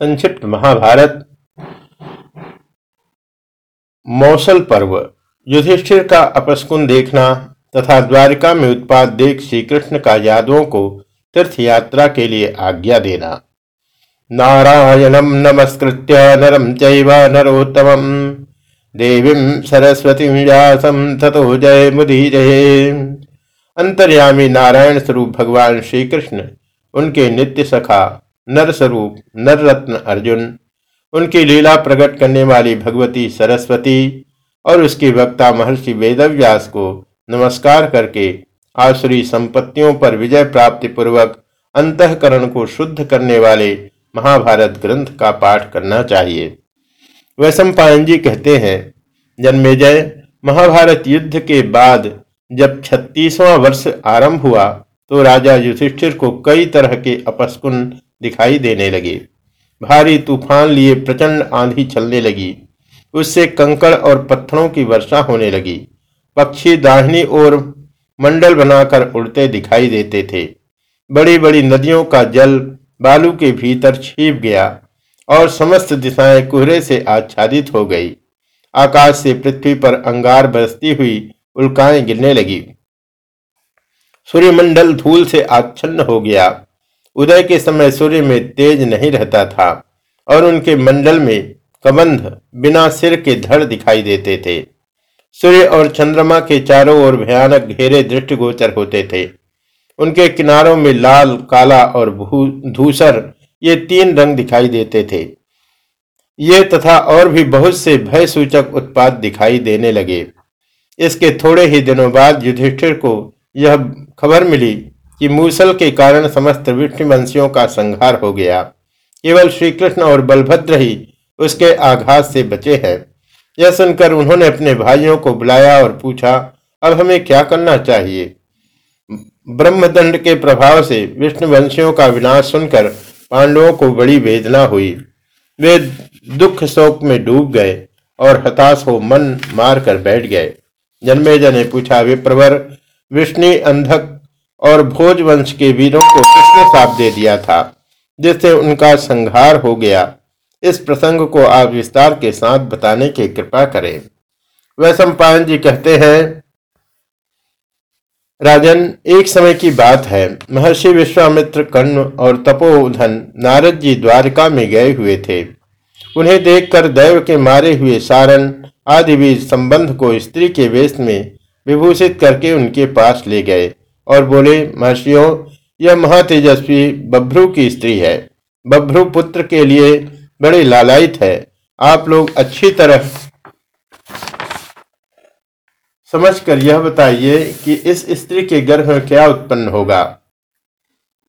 संक्षिप्त महाभारत। मौसल पर्व। युधिष्ठिर का अपस्कुन देखना तथा द्वारिका में उत्पाद देख श्री कृष्ण का यादवों को तीर्थ यात्रा के लिए आज्ञा देना। नारायणम नमस्कृत्य नरम चैव नरोत्तम। देवी सरस्वती व्यासम ततो जय मुदी जय अंतर्यामी नारायण स्वरूप भगवान श्री कृष्ण उनके नित्य सखा नर स्वरूप नर रत्न अर्जुन, उनकी लीला प्रकट करने वाली भगवती सरस्वती और उसकी वक्ता महर्षि वेदव्यास को नमस्कार करके आसुरी संपत्तियों पर विजय प्राप्ति पूर्वक अंतकरण को शुद्ध करने वाले महाभारत ग्रंथ का पाठ करना चाहिए। वैशम जी कहते हैं जन्मेजय महाभारत युद्ध के बाद जब छत्तीसवां वर्ष आरंभ हुआ तो राजा युधिष्ठिर को कई तरह के अपस्कुन दिखाई देने लगे। भारी तूफ़ान लिए प्रचंड आंधी चलने लगी। उससे कंकड़ और पत्थरों की वर्षा होने लगी। पक्षी दाहिनी ओर मंडल बनाकर उड़ते दिखाई देते थे। बड़ी बड़ी नदियों का जल बालू के भीतर छिप गया और समस्त दिशाएँ कोहरे से आच्छादित हो गई। आकाश से पृथ्वी पर अंगार बरसती हुई उल्काएँ गिरने लगी। सूर्यमंडल धूल से आच्छन्न हो गया। उदय के समय सूर्य में तेज नहीं रहता था और उनके मंडल में कबंध बिना सिर के धड़ दिखाई देते थे। सूर्य और चंद्रमा के चारों ओर भयानक घेरे दृष्टिगोचर होते थे। उनके किनारों में लाल, काला और धूसर, ये तीन रंग दिखाई देते थे। ये तथा और भी बहुत से भय सूचक उत्पाद दिखाई देने लगे। इसके थोड़े ही दिनों बाद युधिष्ठिर को यह खबर मिली कि मूसल के कारण समस्त विष्णुवंशियों का संहार हो गया। केवल श्री कृष्ण और बलभद्र ही उसके आघात से बचे हैं। यह सुनकर उन्होंने अपने भाइयों को बुलाया और पूछा, अब हमें क्या करना चाहिए? ब्रह्मदंड के प्रभाव से विष्णुवंशियों का विनाश सुनकर पांडवों को बड़ी वेदना हुई। वे दुख शोक में डूब गए और हताश हो मन मार कर बैठ गए। जन्मेजय ने पूछा, विप्रवर, विष्णु अंधक और भोज वंश के वीरों को किसने साप दे दिया था, जिससे उनका संहार हो गया? इस प्रसंग को आप विस्तार के साथ बताने की कृपा करें। वह सम्पायन जी कहते हैं, राजन, एक समय की बात है। महर्षि विश्वामित्र कर्ण और तपोधन नारद जी द्वारका में गए हुए थे। उन्हें देखकर दैव के मारे हुए सारण आदि भी संबंध को स्त्री के वेश में विभूषित करके उनके पास ले गए। और बोले, महर्षियों, यह महातेजस्वी बभ्रू की स्त्री है। बभ्रू पुत्र के लिए बड़े लालायित है। आप लोग अच्छी तरह समझकर यह बताइए कि इस स्त्री के गर्भ में क्या उत्पन्न होगा।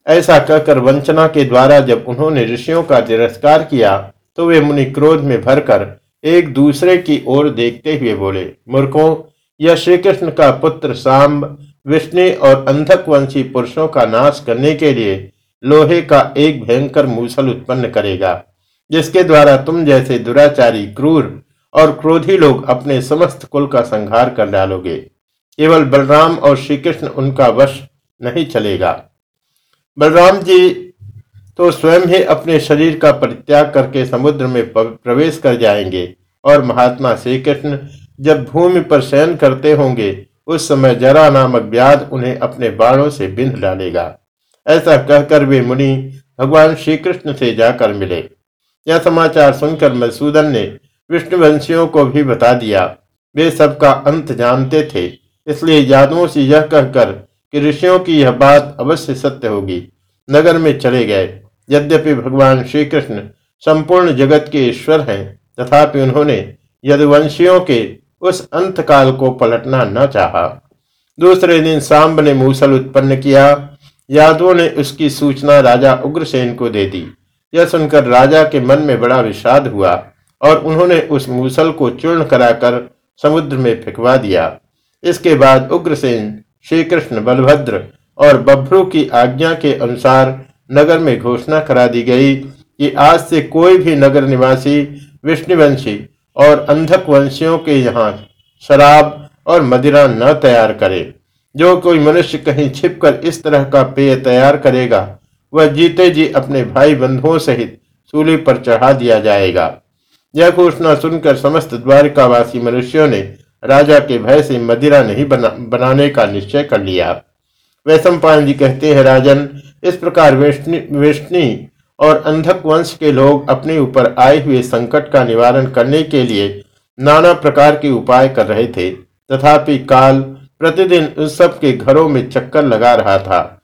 ऐसा कहकर वंचना के द्वारा जब उन्होंने ऋषियों का तिरस्कार किया तो वे मुनि क्रोध में भरकर एक दूसरे की ओर देखते हुए बोले, मूर्खों, यह श्री कृष्ण का पुत्र सांब विष्णु और अंधक वंशी पुरुषों का नाश करने के लिए लोहे का एक भयंकर मूसल उत्पन्न करेगा, जिसके द्वारा तुम जैसे दुराचारी, क्रूर और क्रोधी लोग अपने समस्त कुल का संहार कर डालोगे। केवल बलराम और श्री कृष्ण उनका वश नहीं चलेगा। बलराम जी तो स्वयं ही अपने शरीर का परित्याग करके समुद्र में प्रवेश कर जाएँगे और महात्मा श्री कृष्ण जब भूमि पर शयन करते होंगे उस समय जरा नामक व्याध उन्हें अपने बाणों से बिंध डालेगा। ऐसा कहकर वे मुनि भगवान श्री कृष्ण से जाकर मिले। यह समाचार सुनकर मसूदन ने विष्णुवंशियों को भी बता दिया। वे सबका अंत जानते थे, इसलिए यादवों से यह कहकर कि ऋषियों की यह बात अवश्य सत्य होगी। नगर में चले गए। यद्यपि भगवान श्री कृष्ण संपूर्ण जगत के ईश्वर हैं, तथापि उन्होंने यदुवंशियों के उस अंतकाल को पलटना न चाहा। दूसरे दिन सांब ने मूसल उत्पन्न किया। यादवों ने उसकी सूचना राजा उग्रसेन को दे दी। यह सुनकर राजा के मन में बड़ा विषाद हुआ और उन्होंने उस मूसल को चूर्ण कराकर समुद्र में फेंकवा दिया। इसके बाद उग्रसेन श्री कृष्ण बलभद्र और बभ्रू की आज्ञा के अनुसार नगर में घोषणा करा दी गई कि आज से कोई भी नगर निवासी विष्णुवंशी और अंधक वंशियों के यहाँ शराब और मदिरा न तैयार करे। जो कोई मनुष्य कहीं छिपकर इस तरह का पेय तैयार करेगा वह जीते जी अपने भाई बंधुओं सहित सूली पर चढ़ा दिया जाएगा। यह घोषणा सुनकर समस्त द्वारिकावासी मनुष्यों ने राजा के भय से मदिरा नहीं बना, बनाने का निश्चय कर लिया। वैश्व जी कहते हैं राजन इस प्रकार वेष्णी और अंधक वंश के लोग अपने ऊपर आए हुए संकट का निवारण करने के लिए नाना प्रकार के उपाय कर रहे थे। तथापि काल प्रतिदिन उस सब के घरों में चक्कर लगा रहा था।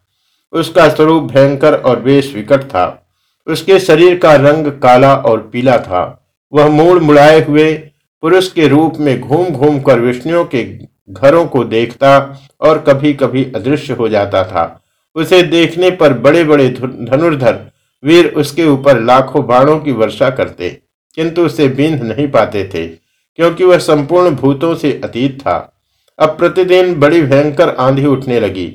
उसका स्वरूप भयंकर और वेश विकट था। उसके शरीर का रंग काला और पीला था। वह मूड मुड़ाए हुए पुरुष के रूप में घूम घूम कर विष्णुओं के घरों को देखता और कभी कभी अदृश्य हो जाता था। उसे देखने पर बड़े बड़े धनुर्धर वीर उसके ऊपर लाखों बाणों की वर्षा करते, किंतु उसे बींध नहीं पाते थे, क्योंकि वह संपूर्ण भूतों से अतीत था। अब प्रतिदिन बड़ी भयंकर आंधी उठने लगी।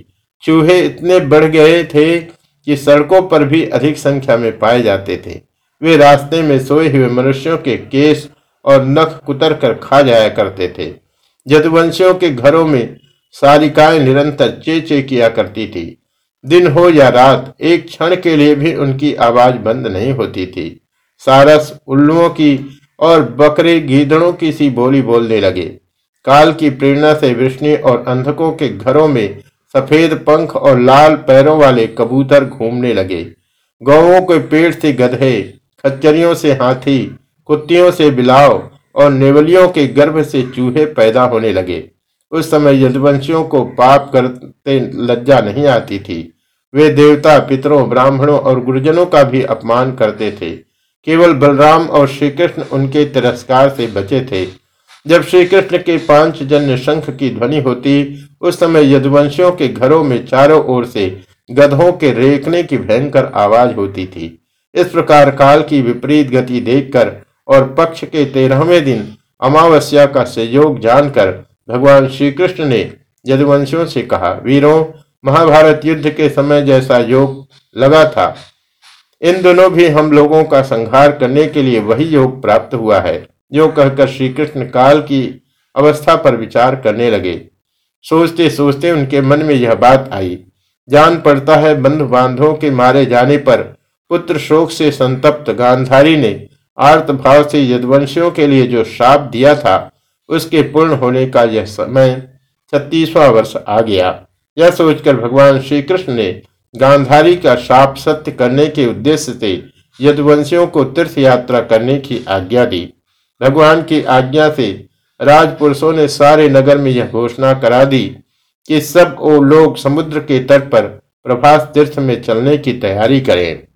चूहे इतने बढ़ गए थे कि सड़कों पर भी अधिक संख्या में पाए जाते थे। वे रास्ते में सोए हुए मनुष्यों के केस और नख कुतर कर खा जाया करते थे। जदवंशियों के घरों में सारिकाएँ निरंतर चे चे किया करती थी। दिन हो या रात, एक क्षण के लिए भी उनकी आवाज़ बंद नहीं होती थी। सारस उल्लुओं की और बकरे गीदड़ों की सी बोली बोलने लगे। काल की प्रेरणा से विष्णु और अंधकों के घरों में सफ़ेद पंख और लाल पैरों वाले कबूतर घूमने लगे। गौों के पेट से गधे, खच्चरियों से हाथी, कुत्तियों से बिलाव और नेवलियों के गर्भ से चूहे पैदा होने लगे। उस समय यदुवंशियों को पाप करते लज्जा नहीं आती थी। वे देवता, पितरों, ब्राह्मणों और गुरुजनों का भी अपमान करते थे। केवल बलराम और श्री कृष्ण उनके तिरस्कार से बचे थे। जब श्री कृष्ण के पाँच जन्य शंख की ध्वनि होती, उस समय यदुवंशियों के घरों में चारों ओर से गधों के रेखने की भयंकर आवाज़ होती थी। इस प्रकार काल की विपरीत गति देखकर और पक्ष के तेरहवें दिन अमावस्या का संयोग जानकर भगवान श्री कृष्ण ने यदुवंशियों से कहा, वीरों, महाभारत युद्ध के समय जैसा योग लगा था। इन दोनों भी हम लोगों का संहार करने के लिए वही योग प्राप्त हुआ है, जो कहकर श्री कृष्ण काल की अवस्था पर विचार करने लगे। सोचते सोचते उनके मन में यह बात आई, जान पड़ता है बंधु बांधवों के मारे जाने पर पुत्र शोक से संतप्त गांधारी ने आर्त भाव से यदवंशियों के लिए जो श्राप दिया था उसके पूर्ण होने का यह समय छत्तीसवा वर्ष आ गया। यह सोचकर भगवान श्री कृष्ण ने गांधारी का शाप सत्य करने के उद्देश्य से यदुवंशियों को तीर्थ यात्रा करने की आज्ञा दी। भगवान की आज्ञा से राजपुरुषों ने सारे नगर में यह घोषणा करा दी कि सब वो लोग समुद्र के तट पर प्रभास तीर्थ में चलने की तैयारी करें।